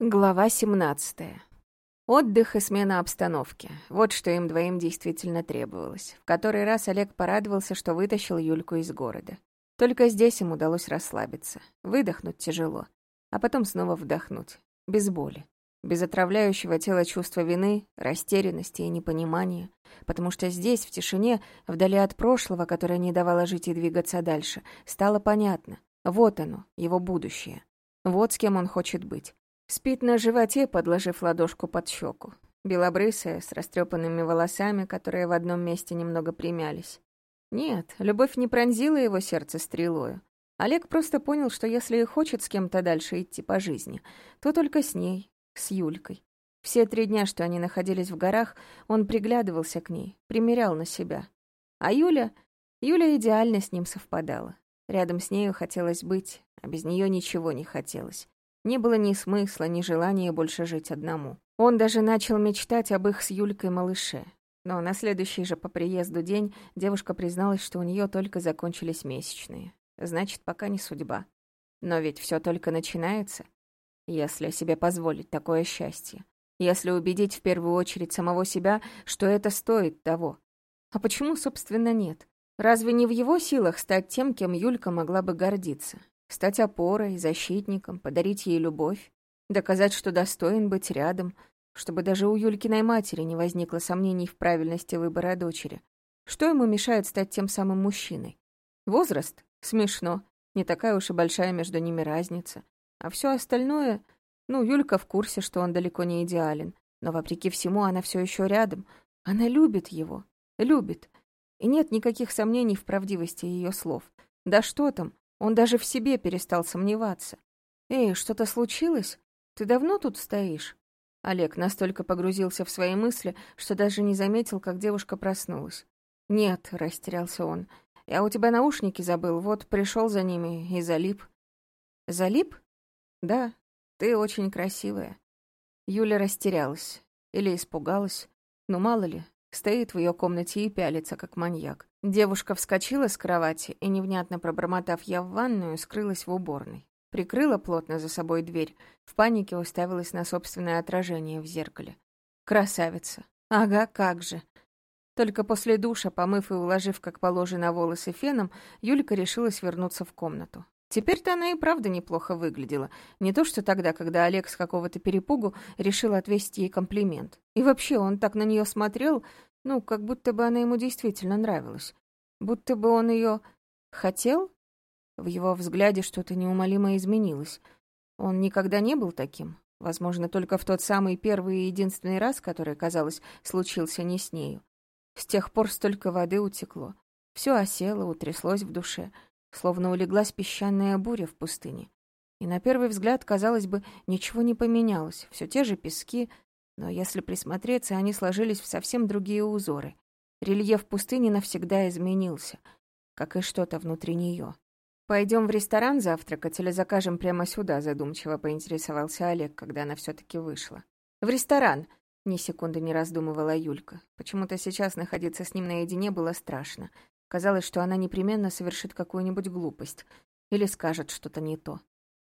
Глава 17. Отдых и смена обстановки. Вот что им двоим действительно требовалось. В который раз Олег порадовался, что вытащил Юльку из города. Только здесь им удалось расслабиться. Выдохнуть тяжело, а потом снова вдохнуть. Без боли. Без отравляющего тела чувства вины, растерянности и непонимания. Потому что здесь, в тишине, вдали от прошлого, которое не давало жить и двигаться дальше, стало понятно. Вот оно, его будущее. Вот с кем он хочет быть. Спит на животе, подложив ладошку под щеку. Белобрысая, с растрепанными волосами, которые в одном месте немного примялись. Нет, любовь не пронзила его сердце стрелою. Олег просто понял, что если и хочет с кем-то дальше идти по жизни, то только с ней, с Юлькой. Все три дня, что они находились в горах, он приглядывался к ней, примерял на себя. А Юля... Юля идеально с ним совпадала. Рядом с нею хотелось быть, а без нее ничего не хотелось. Не было ни смысла, ни желания больше жить одному. Он даже начал мечтать об их с Юлькой малыше. Но на следующий же по приезду день девушка призналась, что у нее только закончились месячные. Значит, пока не судьба. Но ведь все только начинается. Если себе позволить такое счастье. Если убедить в первую очередь самого себя, что это стоит того. А почему, собственно, нет? Разве не в его силах стать тем, кем Юлька могла бы гордиться? Стать опорой, защитником, подарить ей любовь, доказать, что достоин быть рядом, чтобы даже у Юлькиной матери не возникло сомнений в правильности выбора дочери. Что ему мешает стать тем самым мужчиной? Возраст? Смешно. Не такая уж и большая между ними разница. А все остальное... Ну, Юлька в курсе, что он далеко не идеален. Но, вопреки всему, она все еще рядом. Она любит его. Любит. И нет никаких сомнений в правдивости ее слов. Да что там, он даже в себе перестал сомневаться. «Эй, что-то случилось? Ты давно тут стоишь?» Олег настолько погрузился в свои мысли, что даже не заметил, как девушка проснулась. «Нет», — растерялся он, — «я у тебя наушники забыл, вот пришел за ними и залип». «Залип?» «Да, ты очень красивая». Юля растерялась. Или испугалась. Ну, мало ли, стоит в ее комнате и пялится, как маньяк. Девушка вскочила с кровати и, невнятно пробормотав «я в ванную», скрылась в уборной. Прикрыла плотно за собой дверь, в панике уставилась на собственное отражение в зеркале. Красавица. Ага, как же. Только после душа, помыв и уложив, как положено, волосы феном, Юлька решилась вернуться в комнату. Теперь-то она и правда неплохо выглядела. Не то, что тогда, когда Олег с какого-то перепугу решил отвесить ей комплимент. И вообще, он так на нее смотрел, ну, как будто бы она ему действительно нравилась. Будто бы он ее хотел? В его взгляде что-то неумолимо изменилось. Он никогда не был таким. Возможно, только в тот самый первый и единственный раз, который, казалось, случился не с нею. С тех пор столько воды утекло. Все осело, утряслось в душе, словно улеглась песчаная буря в пустыне. И на первый взгляд, казалось бы, ничего не поменялось. Все те же пески, но если присмотреться, они сложились в совсем другие узоры. Рельеф пустыни навсегда изменился, как и что-то внутри нее. Пойдем в ресторан завтракать или закажем прямо сюда, задумчиво поинтересовался Олег, когда она все-таки вышла. В ресторан, ни секунды не раздумывала Юлька. Почему-то сейчас находиться с ним наедине было страшно. Казалось, что она непременно совершит какую-нибудь глупость или скажет что-то не то.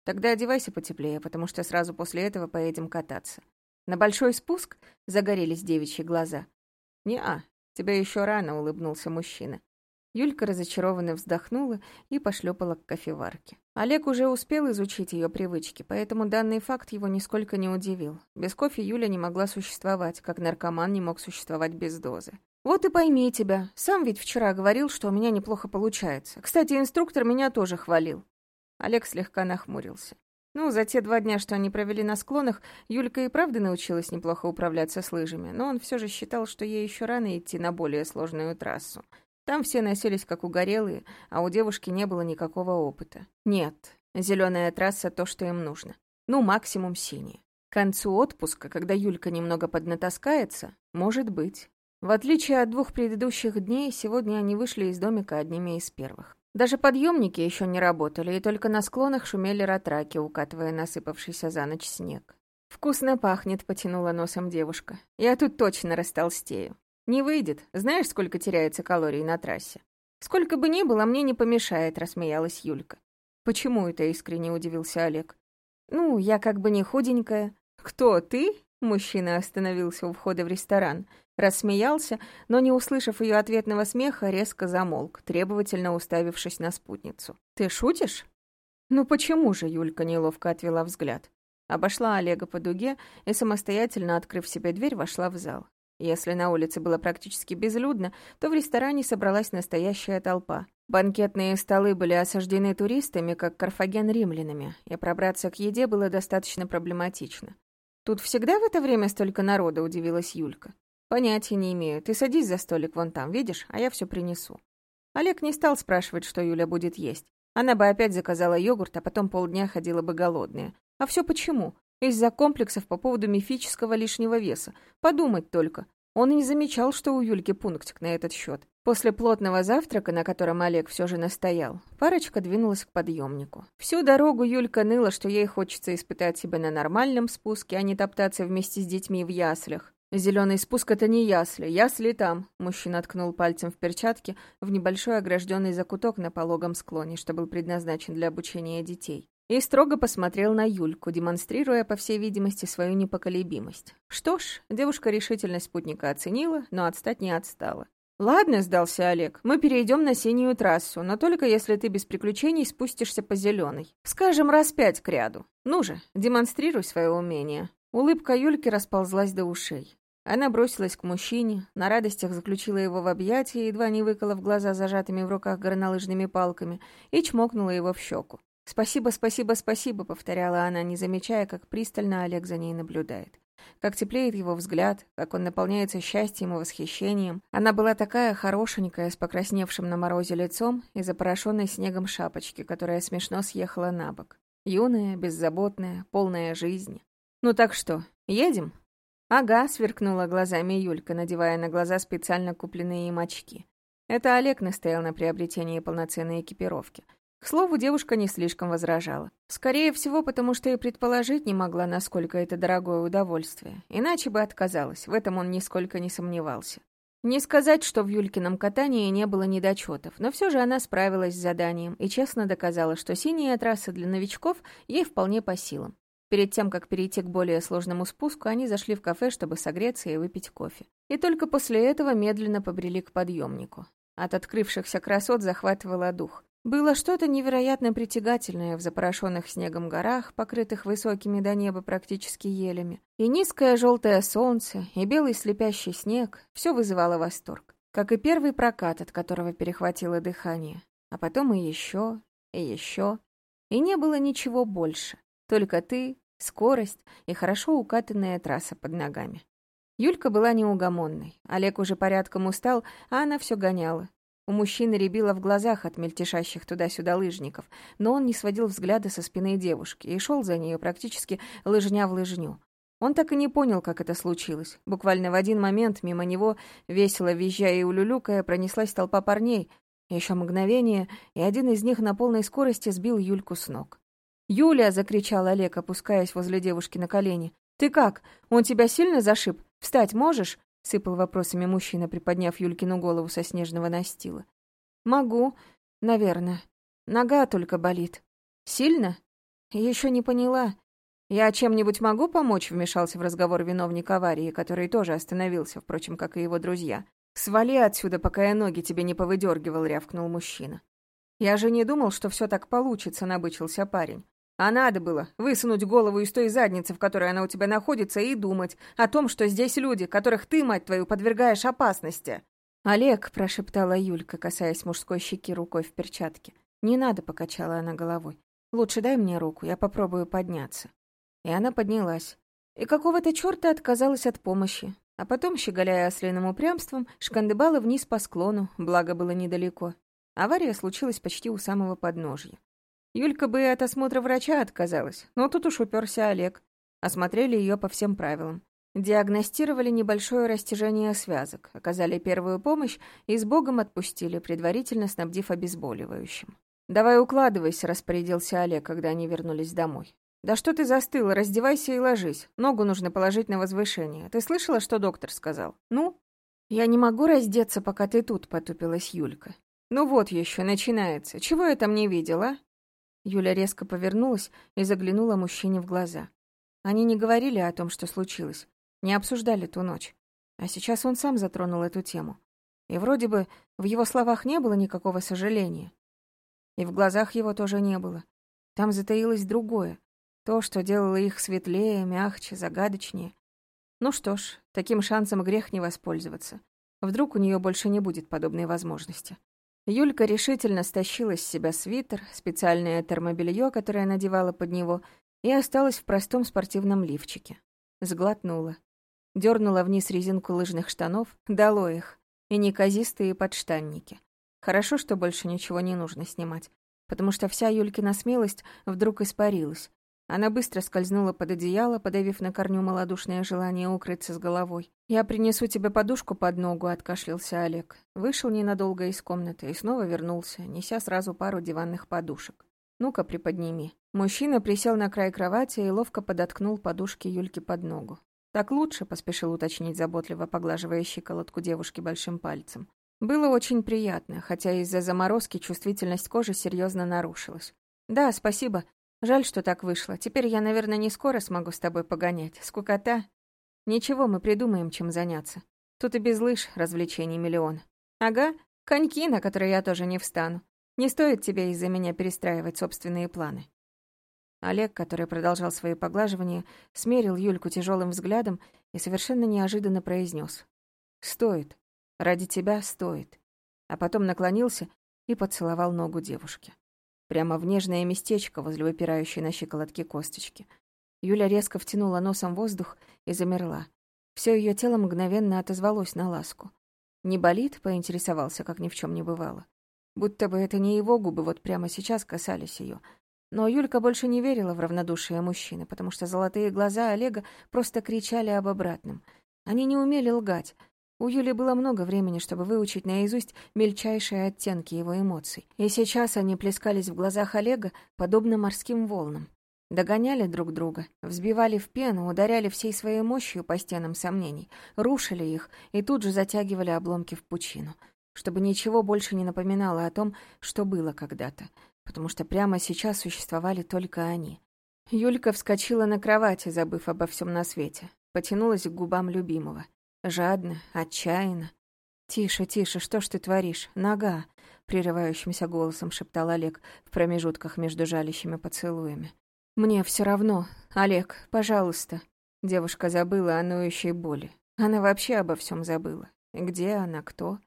Тогда одевайся потеплее, потому что сразу после этого поедем кататься. На большой спуск загорелись девичьи глаза. «Не-а, тебе еще рано», — улыбнулся мужчина. Юлька разочарованно вздохнула и пошлепала к кофеварке. Олег уже успел изучить ее привычки, поэтому данный факт его нисколько не удивил. Без кофе Юля не могла существовать, как наркоман не мог существовать без дозы. «Вот и пойми тебя. Сам ведь вчера говорил, что у меня неплохо получается. Кстати, инструктор меня тоже хвалил». Олег слегка нахмурился. Ну, за те два дня, что они провели на склонах, Юлька и правда научилась неплохо управляться с лыжами, но он все же считал, что ей еще рано идти на более сложную трассу. Там все носились как угорелые, а у девушки не было никакого опыта. Нет, зеленая трасса — то, что им нужно. Ну, максимум синяя. К концу отпуска, когда Юлька немного поднатаскается, может быть. В отличие от двух предыдущих дней, сегодня они вышли из домика одними из первых. Даже подъемники еще не работали, и только на склонах шумели ратраки, укатывая насыпавшийся за ночь снег. «Вкусно пахнет», — потянула носом девушка. «Я тут точно растолстею». «Не выйдет. Знаешь, сколько теряется калорий на трассе?» «Сколько бы ни было, мне не помешает», — рассмеялась Юлька. «Почему это?» — искренне удивился Олег. Ну, я как бы не худенькая. Кто, ты? Мужчина остановился у входа в ресторан, рассмеялся, но, не услышав ее ответного смеха, резко замолк, требовательно уставившись на спутницу. «Ты шутишь?» «Ну почему же?» — Юлька неловко отвела взгляд. Обошла Олега по дуге и, самостоятельно открыв себе дверь, вошла в зал. Если на улице было практически безлюдно, то в ресторане собралась настоящая толпа. Банкетные столы были осаждены туристами, как Карфаген римлянами, и пробраться к еде было достаточно проблематично. «Тут всегда в это время столько народа?» — удивилась Юлька. «Понятия не имею. Ты садись за столик вон там, видишь, а я все принесу». Олег не стал спрашивать, что Юля будет есть. Она бы опять заказала йогурт, а потом полдня ходила бы голодная. А все почему? Из-за комплексов по поводу мифического лишнего веса. Подумать только. Он и не замечал, что у Юльки пунктик на этот счет. После плотного завтрака, на котором Олег все же настоял, парочка двинулась к подъемнику. Всю дорогу Юлька ныла, что ей хочется испытать себя на нормальном спуске, а не топтаться вместе с детьми в яслях. Зеленый спуск — это не ясли, ясли там. Мужчина ткнул пальцем в перчатке в небольшой огражденный закуток на пологом склоне, что был предназначен для обучения детей. И строго посмотрел на Юльку, демонстрируя, по всей видимости, свою непоколебимость. Что ж, девушка решительность спутника оценила, но отстать не отстала. «Ладно», — сдался Олег, — «мы перейдем на синюю трассу, но только если ты без приключений спустишься по зеленой. Скажем, раз пять к ряду. Ну же, демонстрируй свое умение». Улыбка Юльки расползлась до ушей. Она бросилась к мужчине, на радостях заключила его в объятия, едва не выкола в глаза зажатыми в руках горнолыжными палками, и чмокнула его в щеку. «Спасибо, спасибо, спасибо», — повторяла она, не замечая, как пристально Олег за ней наблюдает как теплеет его взгляд, как он наполняется счастьем и восхищением. Она была такая хорошенькая, с покрасневшим на морозе лицом и запорошенной снегом шапочки, которая смешно съехала на бок. Юная, беззаботная, полная жизни. «Ну так что, едем?» «Ага», — сверкнула глазами Юлька, надевая на глаза специально купленные им очки. Это Олег настоял на приобретении полноценной экипировки. К слову, девушка не слишком возражала. Скорее всего, потому что и предположить не могла, насколько это дорогое удовольствие. Иначе бы отказалась, в этом он нисколько не сомневался. Не сказать, что в Юлькином катании не было недочетов, но все же она справилась с заданием и честно доказала, что синяя трасса для новичков ей вполне по силам. Перед тем, как перейти к более сложному спуску, они зашли в кафе, чтобы согреться и выпить кофе. И только после этого медленно побрели к подъемнику. От открывшихся красот захватывало дух. Было что-то невероятно притягательное в запорошенных снегом горах, покрытых высокими до неба практически елями. И низкое желтое солнце, и белый слепящий снег — все вызывало восторг. Как и первый прокат, от которого перехватило дыхание. А потом и еще, и еще. И не было ничего больше. Только ты, скорость и хорошо укатанная трасса под ногами. Юлька была неугомонной. Олег уже порядком устал, а она все гоняла. У мужчины рябило в глазах от мельтешащих туда-сюда лыжников, но он не сводил взгляда со спины девушки и шел за нею практически лыжня в лыжню. Он так и не понял, как это случилось. Буквально в один момент мимо него, весело визжая и улюлюкая, пронеслась толпа парней. Еще мгновение, и один из них на полной скорости сбил Юльку с ног. «Юля!» — закричал Олег, опускаясь возле девушки на колени. «Ты как? Он тебя сильно зашиб? Встать можешь? — сыпал вопросами мужчина, приподняв Юлькину голову со снежного настила. «Могу, наверное. Нога только болит. Сильно? Еще не поняла. Я чем-нибудь могу помочь?» — вмешался в разговор виновник аварии, который тоже остановился, впрочем, как и его друзья. «Свали отсюда, пока я ноги тебе не повыдергивал», — рявкнул мужчина. «Я же не думал, что все так получится», — набычился парень. А надо было высунуть голову из той задницы, в которой она у тебя находится, и думать о том, что здесь люди, которых ты, мать твою, подвергаешь опасности. «Олег», — прошептала Юлька, касаясь мужской щеки рукой в перчатке. «Не надо», — покачала она головой. «Лучше дай мне руку, я попробую подняться». И она поднялась. И какого-то черта отказалась от помощи. А потом, щеголяя ослиным упрямством, шкандыбала вниз по склону, благо было недалеко. Авария случилась почти у самого подножья. Юлька бы от осмотра врача отказалась, но тут уж уперся Олег. Осмотрели ее по всем правилам. Диагностировали небольшое растяжение связок, оказали первую помощь и с Богом отпустили, предварительно снабдив обезболивающим. «Давай укладывайся», — распорядился Олег, когда они вернулись домой. «Да что ты застыла? Раздевайся и ложись. Ногу нужно положить на возвышение. Ты слышала, что доктор сказал? Ну?» «Я не могу раздеться, пока ты тут», — потупилась Юлька. «Ну вот еще, начинается. Чего я там не видела?» Юля резко повернулась и заглянула мужчине в глаза. Они не говорили о том, что случилось, не обсуждали ту ночь. А сейчас он сам затронул эту тему. И вроде бы в его словах не было никакого сожаления. И в глазах его тоже не было. Там затаилось другое. То, что делало их светлее, мягче, загадочнее. Ну что ж, таким шансом грех не воспользоваться. Вдруг у нее больше не будет подобной возможности. Юлька решительно стащила с себя свитер, специальное термобелье, которое надевала под него, и осталась в простом спортивном лифчике. Сглотнула. Дернула вниз резинку лыжных штанов, дало их, и неказистые подштанники. Хорошо, что больше ничего не нужно снимать, потому что вся Юлькина смелость вдруг испарилась, она быстро скользнула под одеяло, подавив на корню малодушное желание укрыться с головой. «Я принесу тебе подушку под ногу», — откашлялся Олег. Вышел ненадолго из комнаты и снова вернулся, неся сразу пару диванных подушек. «Ну-ка, приподними». Мужчина присел на край кровати и ловко подоткнул подушки Юльке под ногу. «Так лучше», — поспешил уточнить заботливо, поглаживая щиколотку девушки большим пальцем. Было очень приятно, хотя из-за заморозки чувствительность кожи серьезно нарушилась. «Да, спасибо», Жаль, что так вышло. Теперь я, наверное, не скоро смогу с тобой погонять. Скукота. Ничего, мы придумаем, чем заняться. Тут и без лыж развлечений миллион. Ага, коньки, на которые я тоже не встану. Не стоит тебе из-за меня перестраивать собственные планы. Олег, который продолжал свои поглаживания, смерил Юльку тяжелым взглядом и совершенно неожиданно произнес: «Стоит. Ради тебя стоит». А потом наклонился и поцеловал ногу девушки прямо в нежное местечко возле выпирающей на щиколотке косточки. Юля резко втянула носом воздух и замерла. Все ее тело мгновенно отозвалось на ласку. «Не болит?» — поинтересовался, как ни в чем не бывало. Будто бы это не его губы вот прямо сейчас касались ее. Но Юлька больше не верила в равнодушие мужчины, потому что золотые глаза Олега просто кричали об обратном. Они не умели лгать, у Юли было много времени, чтобы выучить наизусть мельчайшие оттенки его эмоций. И сейчас они плескались в глазах Олега, подобно морским волнам. Догоняли друг друга, взбивали в пену, ударяли всей своей мощью по стенам сомнений, рушили их и тут же затягивали обломки в пучину, чтобы ничего больше не напоминало о том, что было когда-то, потому что прямо сейчас существовали только они. Юлька вскочила на кровати, забыв обо всем на свете, потянулась к губам любимого. Жадно, отчаянно. «Тише, тише, что ж ты творишь? Нога!» — прерывающимся голосом шептал Олег в промежутках между жалящими поцелуями. «Мне все равно. Олег, пожалуйста». Девушка забыла о ноющей боли. Она вообще обо всем забыла. Где она, кто?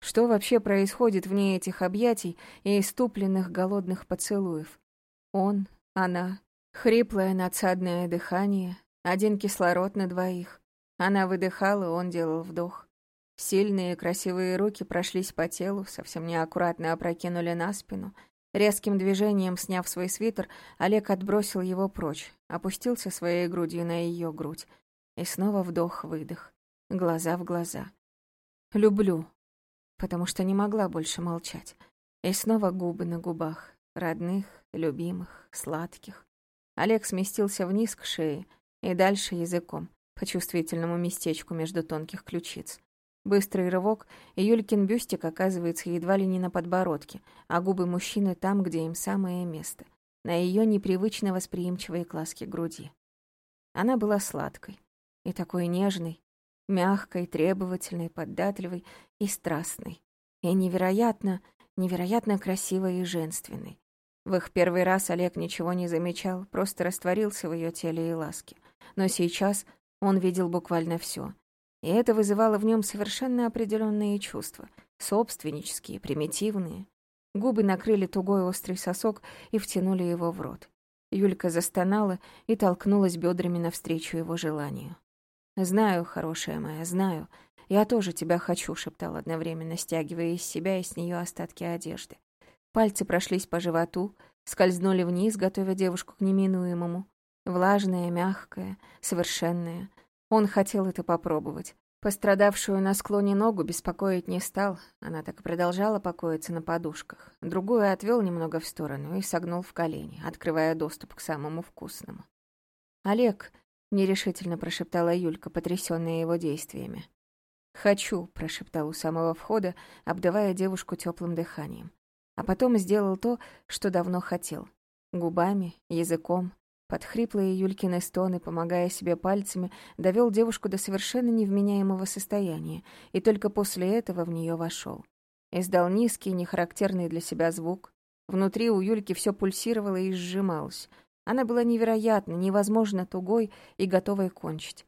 Что вообще происходит вне этих объятий и иступленных голодных поцелуев? Он, она, хриплое надсадное дыхание, один кислород на двоих. Она выдыхала, он делал вдох. Сильные красивые руки прошлись по телу, совсем неаккуратно опрокинули на спину. Резким движением, сняв свой свитер, Олег отбросил его прочь, опустился своей грудью на ее грудь. И снова вдох-выдох, глаза в глаза. «Люблю», потому что не могла больше молчать. И снова губы на губах, родных, любимых, сладких. Олег сместился вниз к шее и дальше языком по чувствительному местечку между тонких ключиц. Быстрый рывок, и Юлькин бюстик оказывается едва ли не на подбородке, а губы мужчины там, где им самое место, на ее непривычно восприимчивой класке груди. Она была сладкой и такой нежной, мягкой, требовательной, податливой и страстной, и невероятно, невероятно красивой и женственной. В их первый раз Олег ничего не замечал, просто растворился в ее теле и ласке. Но сейчас он видел буквально все. И это вызывало в нем совершенно определенные чувства, собственнические, примитивные. Губы накрыли тугой острый сосок и втянули его в рот. Юлька застонала и толкнулась бедрами навстречу его желанию. «Знаю, хорошая моя, знаю. Я тоже тебя хочу», — шептал одновременно, стягивая из себя и с нее остатки одежды. Пальцы прошлись по животу, скользнули вниз, готовя девушку к неминуемому. Влажная, мягкая, совершенная. Он хотел это попробовать. Пострадавшую на склоне ногу беспокоить не стал, она так и продолжала покоиться на подушках. Другую отвел немного в сторону и согнул в колени, открывая доступ к самому вкусному. «Олег», — нерешительно прошептала Юлька, потрясённая его действиями. «Хочу», — прошептал у самого входа, обдавая девушку теплым дыханием. А потом сделал то, что давно хотел. Губами, языком, под хриплые Юлькины стоны, помогая себе пальцами, довел девушку до совершенно невменяемого состояния, и только после этого в нее вошел. Издал низкий, нехарактерный для себя звук. Внутри у Юльки все пульсировало и сжималось. Она была невероятно, невозможно тугой и готовой кончить.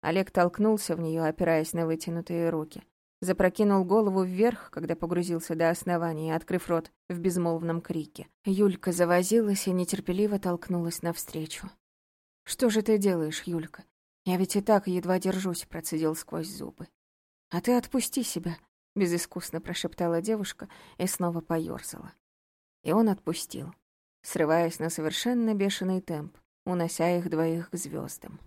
Олег толкнулся в нее, опираясь на вытянутые руки. Запрокинул голову вверх, когда погрузился до основания, открыв рот в безмолвном крике. Юлька завозилась и нетерпеливо толкнулась навстречу. «Что же ты делаешь, Юлька? Я ведь и так едва держусь», — процедил сквозь зубы. «А ты отпусти себя», — безыскусно прошептала девушка и снова поёрзала. И он отпустил, срываясь на совершенно бешеный темп, унося их двоих к звездам.